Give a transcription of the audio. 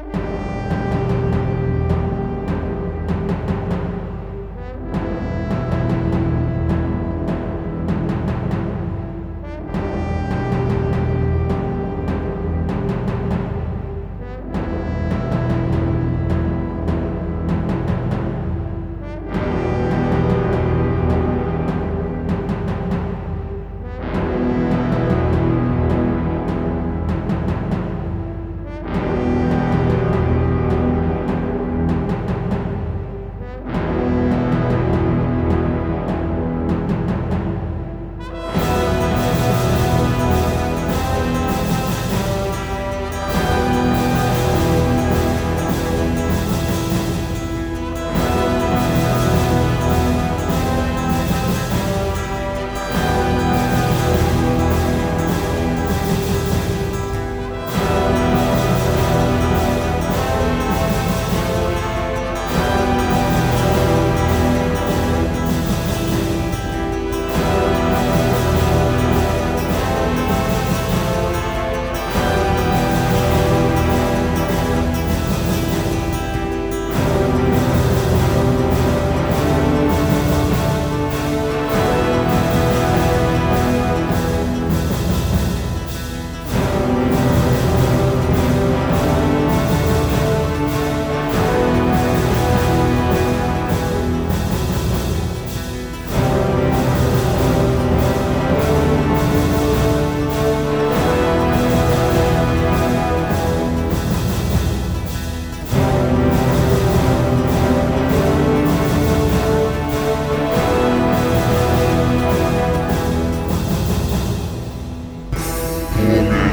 Bye. Amen.